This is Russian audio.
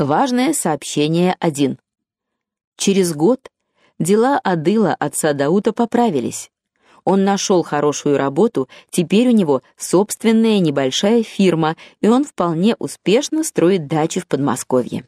Важное сообщение 1. Через год дела Адыла отца Даута поправились. Он нашел хорошую работу, теперь у него собственная небольшая фирма, и он вполне успешно строит дачи в Подмосковье.